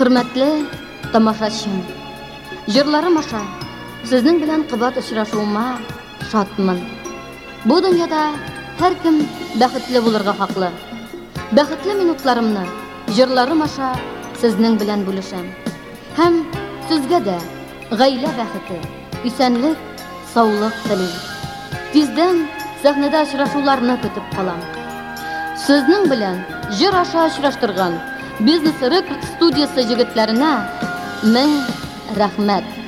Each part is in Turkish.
hurmatli tomoshabin жырларым аша сіздің білен қымбат ұшырашуыма шатмын бұл дүниеде әркім бақытлы болырға хақлы бақытлы минутларымны жырларым аша сіздің білен бөлішәм һәм сізгә дә ғаилә бәхете исәнлек саулык телим тиздән сәхнәдә очрашуларны көтеп калам сезнең белән җыр аша очраштырган biznes rek studiyasi yigitlarini ming rahmat.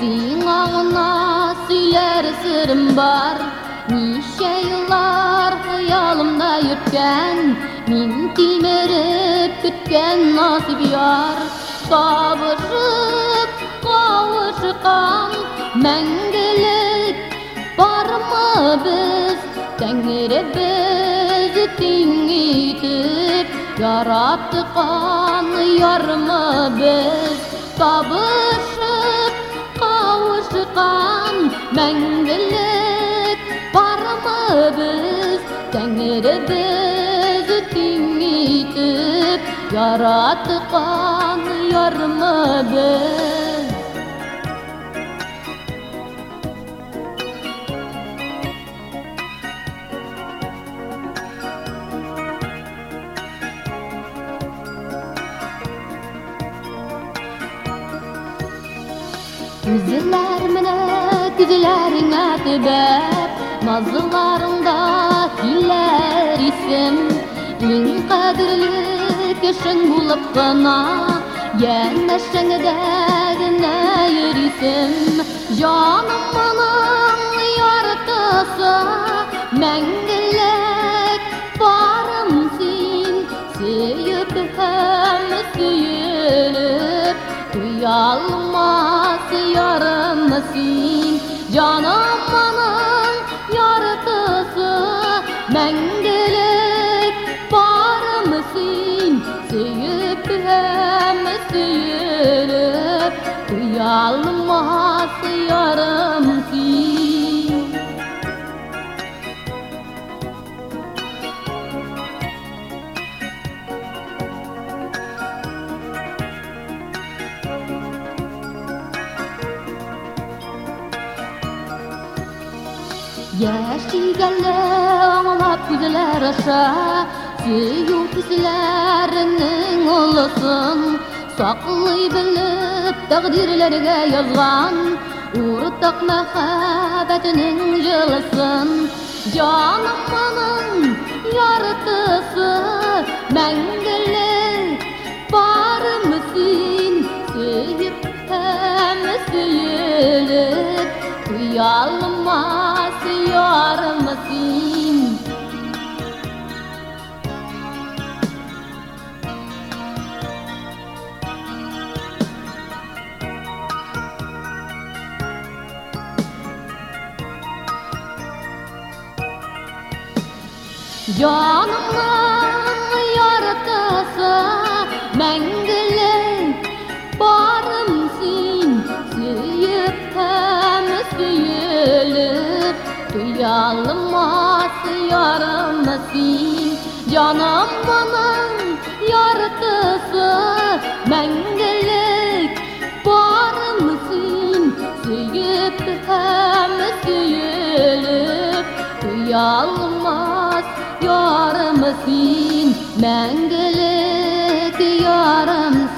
Fin ağına söyler sırım var. Nişe yıllar hayalımda yürtken Min tilmerip kütken nasip yar. Kavuşup kavuşkan Mengelik var mı biz? Tengri bizi tingitip Yarattıkan yarımı biz? Kabışıp kavuşkan Mengelik var mı biz Tengri bizi yarımı biz Yüzler mine güzelerin atibep Mazılarında güller isim. İn kadirli kişin bulup gına Yenmeşen derdine yürüsüm Canımın yaratısı Mengelek varımsın Seyip hem seyilip Duyalmaz yarımsın Canımın yaratısı Mengelek varımsın Seyip hem seyilip Duyalmaz Yaşigenle ağlap güzeler aşa Süyü pislerinin olasın Saklay bilip takdirlerge yazgan Urtak mehabetinin jılısın Canımın yaratısı. Mengelik var mısın? Seyip hem seyilip Uyalmaz yarımsın Canımın yaratısı Mengelik Duyalmaz yarımsın Canım benim yaratısı. Mengelik barımsın Seyip hem seyilip Duyalmaz yarımsın Mengelik yarımsın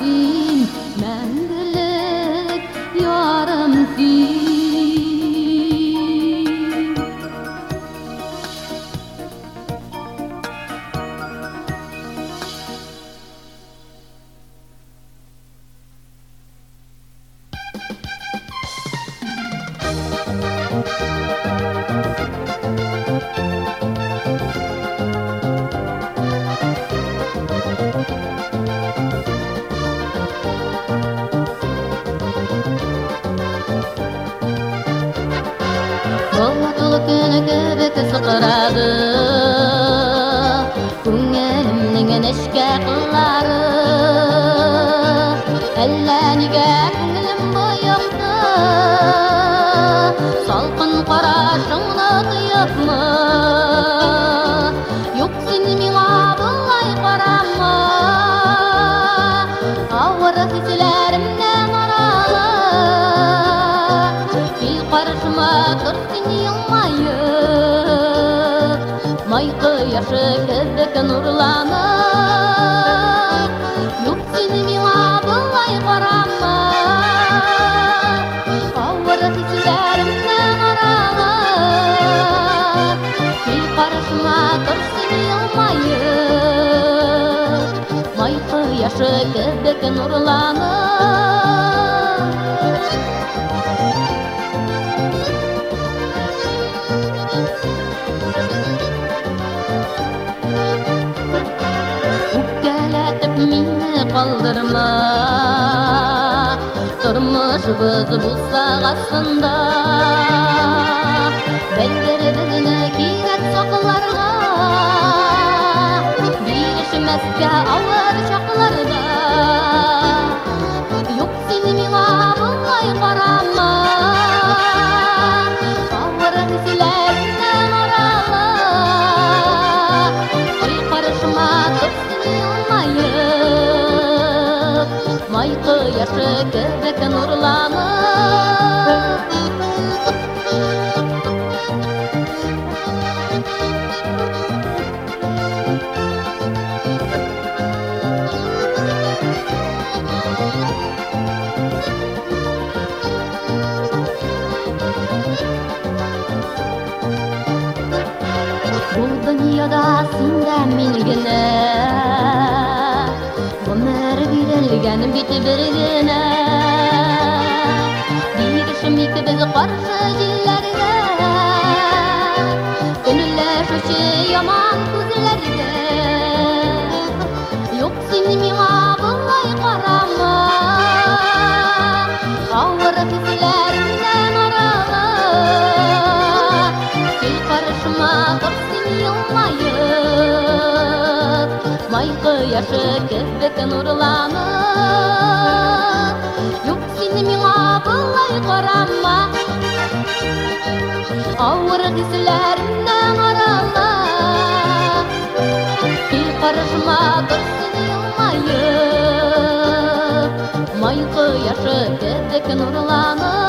Yaşı kezdek nurlanır. Тормышыбыз булса астында Бәлгеребезне кирәк сакларга Бирешмәскә авыр karşı göbek nurlanır birbirine Girişimlik bizi qarşı yillərdə Könülləşüşü yaman gözlərdə Yox seni miğa bulay qarama Ağır tizlərindən arağa Sil qarışma qırsın yılmayı yaşı kezdek nurlanır Yok seni mina bulay qarama Ağır hislerimden arala Bir karışma dursun yılmayıp May yaşı kezdek nurlanır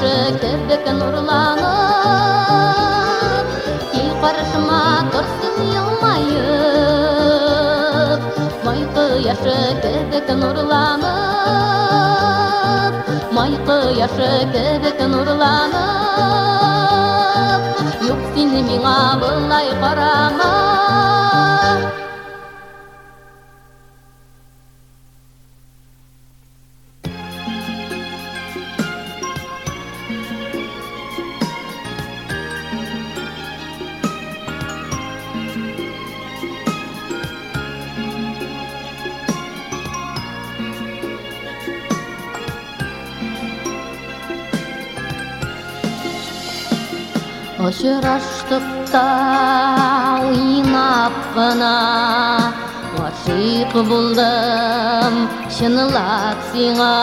Майқы яшы кебек нурланып Кил карышма торсын елмайып Майқы яшы кебек нурланып Майқы яшы кебек нурланып Юк син миңа былай карама аштықта ойнап қана ғашиқ болдым шынылап сиңа.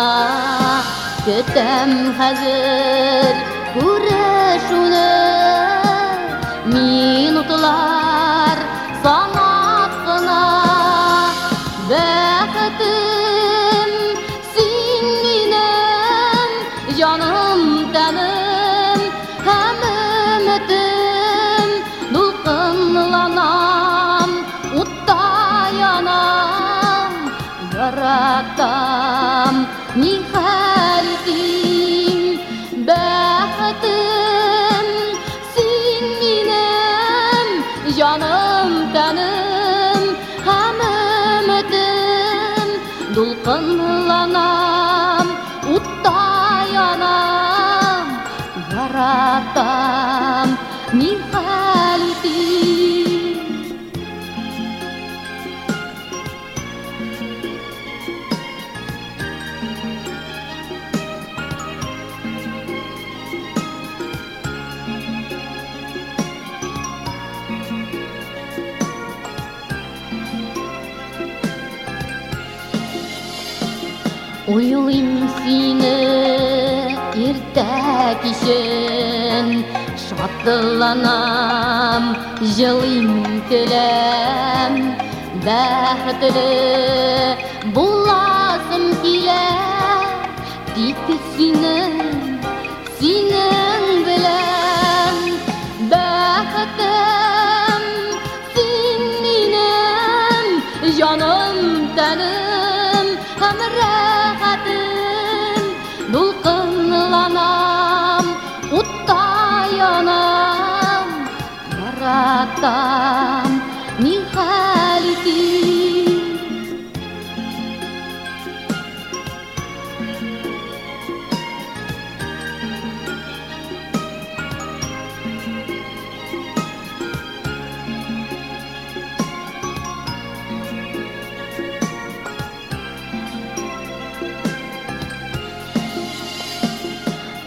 Күтәм хәзір күрешуді мен ұтылам 你和 Шатланам, җылыйм көләм Бәхетле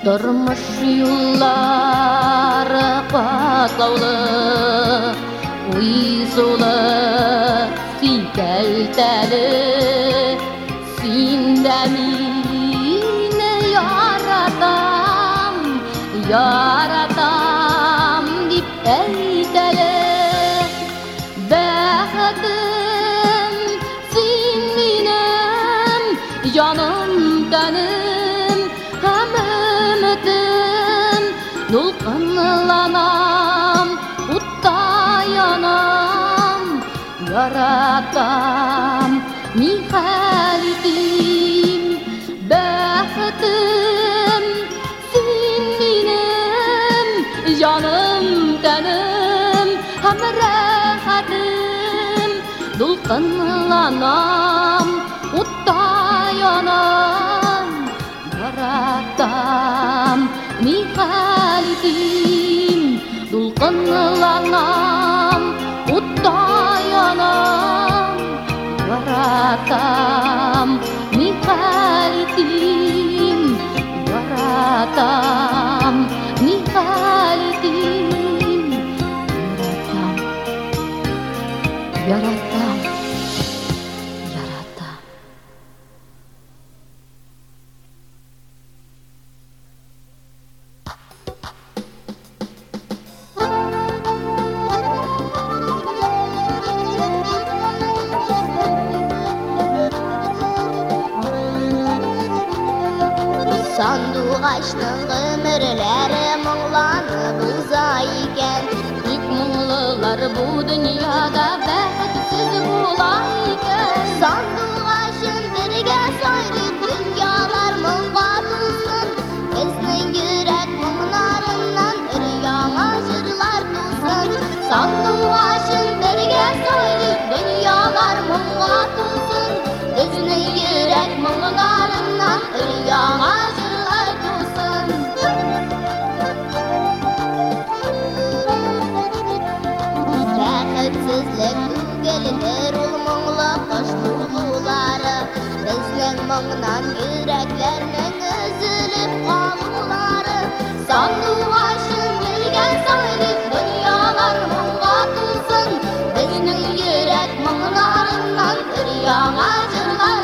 Тормыш юллары катлаулы, уйсулы, сикәлтәле, син дә мине яратам, яратам дип әйтәле. أراكم من خالقين بختım син benim canım. Tanım һәм rahatım dulkanlanan waratam mikalitim waratam mikalitim waratam waratam Yüreklerinin üzülüp anıları Sandım aşın bilgen saydı Dünyalar mulla tutsun Biznin yürek mıhlarından Dünyana cırlar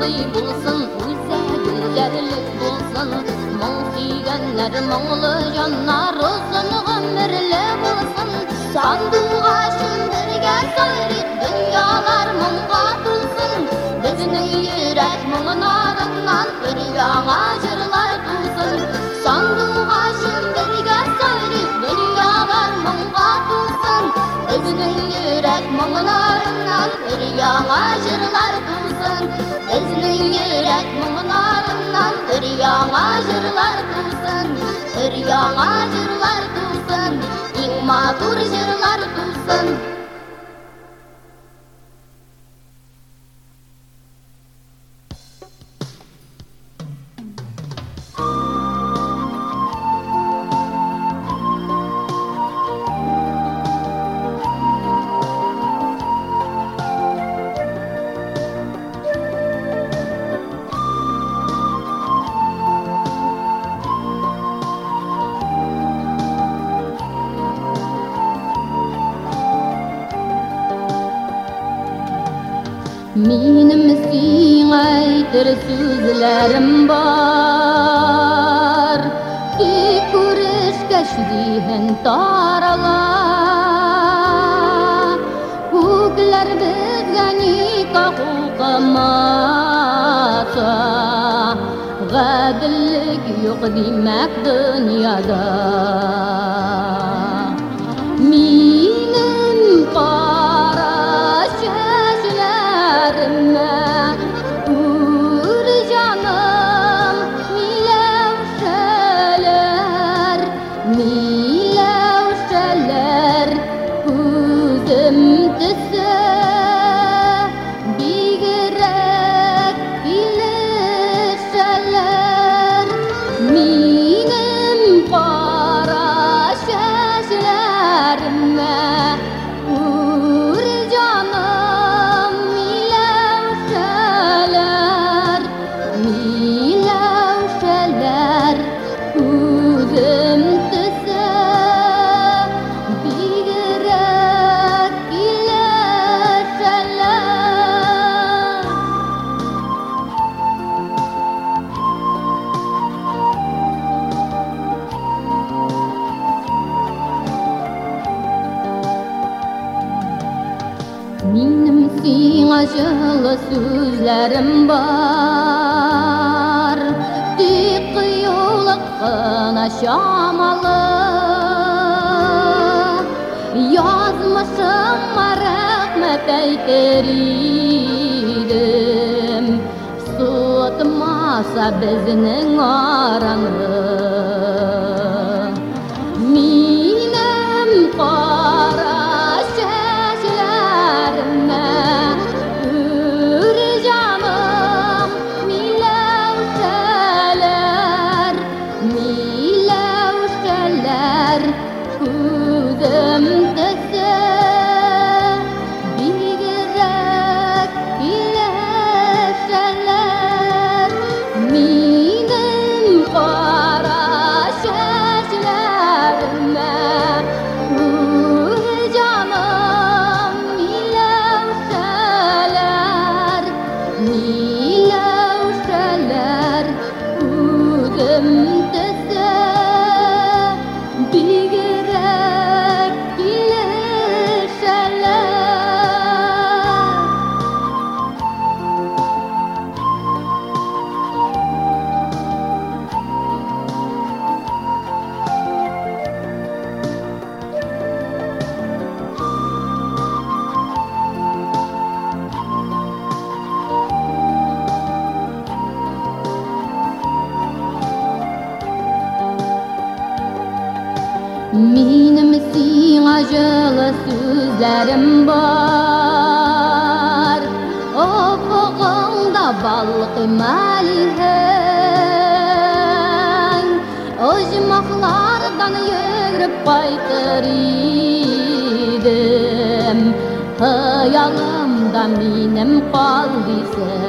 tutsun bulsun güzellik bulsun Mol suyganlar, monglu canlar Uzun ömürlü bulsun. Sandığa şündürge sayrit Dünyalar mumga tulsun Bizning yürek muğnarından Bir yana jırlar tulsun Sandığa şündürge sayrit Dünyalar mumga tulsun Bizning yürek muğnarından Bir yana jırlar tulsun Безнең йөрәк моңларыннан бер яңа җырлар тусын, бер яңа җырлар тусын, иң матур җырлар тусын. bir sözlerim var. Bir kuruşkeş zihin tarala Kukler bizge nikah okumasa yok demek dünyada. Min жылы сөздерім бар тек қиюлық қана шамалы язмышыма рахмет әйтер едім суытмаса біздің acılı sözlerim var. Ufukunda balık malihen Ojmaklardan yürüp baytır idim Hayalımda minem kaldı sen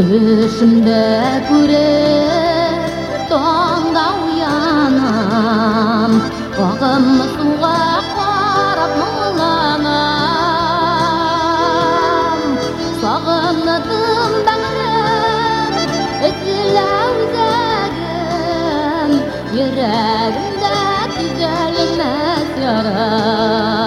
түшімді көріп тоңда оянам ағым суға қарап мұңланам сағынытым тәңірім ізіл өзегім жүрегімде күйзелмес ярым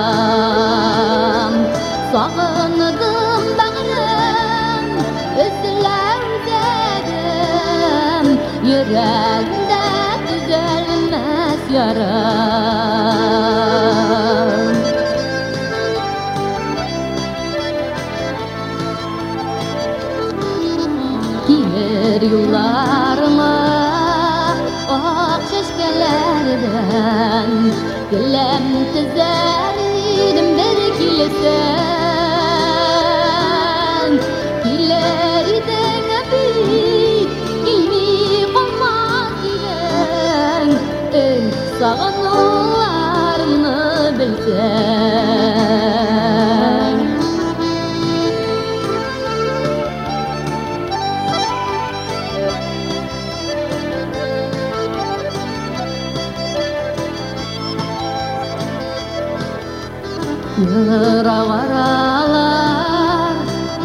Sende düzelmez yaram. Girer yollarıma Ah çeşkelerden Gülüm tüzer idim bir kilise bilsen Yırak aralar,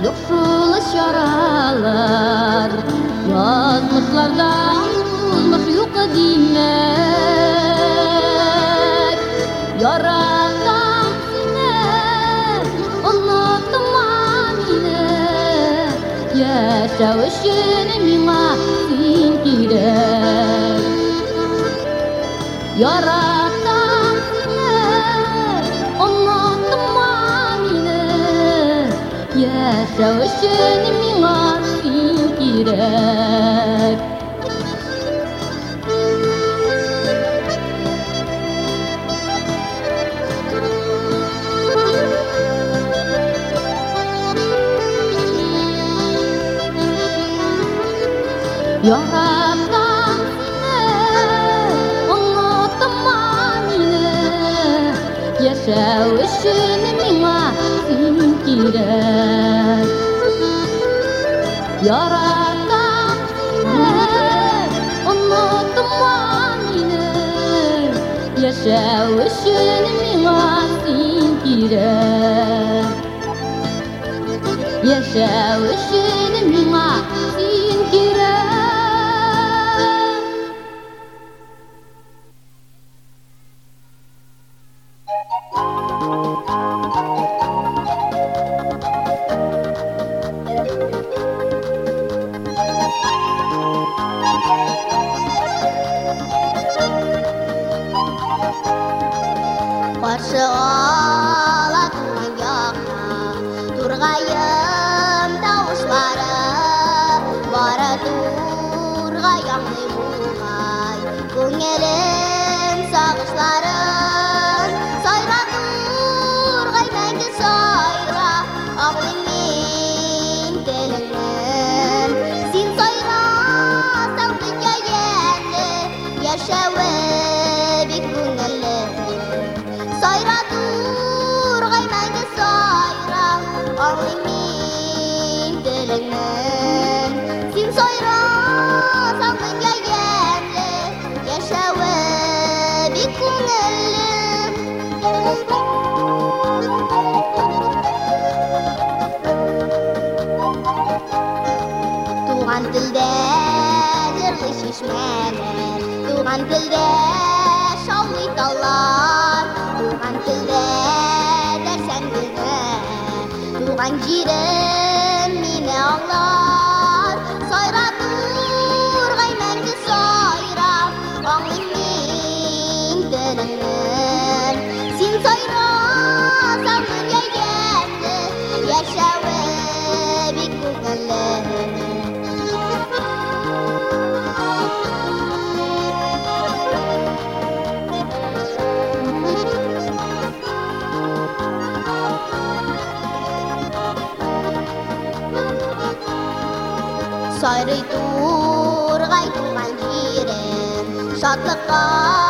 yoksul şaralar Yazmışlardan olmuş yok Mina sin kirek Yaratan seni, unutma meni Yaşav için mina sin kirek Яратам сине, онотма мине, Йәшәү өчен миңа син кирәк. Яратам сине, онотма мине, Йәшәү өчен миңа син кирәк. Яшәү өчен миңа. Қаршы ала турғаяққа Турғайым طوعا في البادر مش شمالات طوعا في البادر شوي طلال طوعا في البادر سند الغاب طوعا جيران Şadlıklar